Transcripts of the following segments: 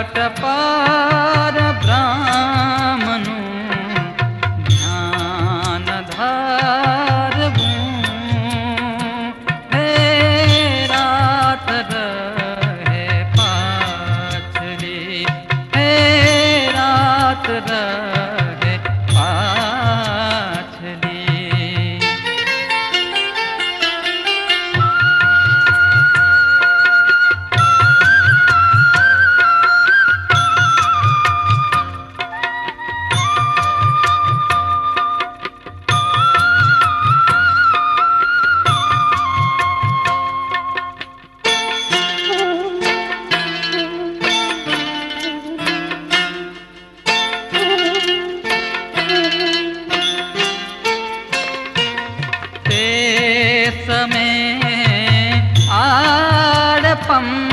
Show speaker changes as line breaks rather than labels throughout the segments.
தட்டப்பா അപ്പം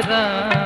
राम।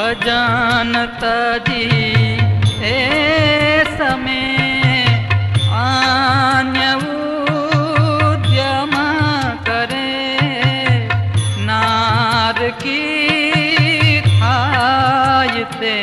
अजानता जी ए समय आन्यद्यम करे। नार की खाते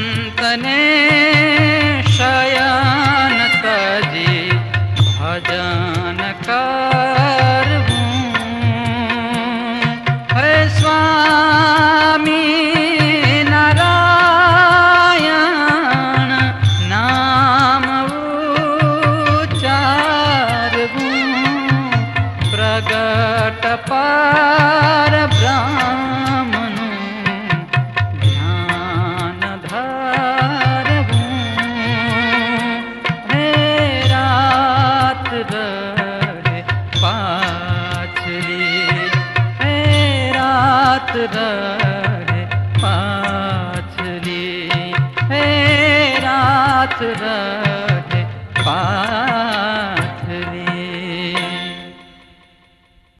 चिन्तने शया या